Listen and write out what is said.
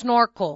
snorkel.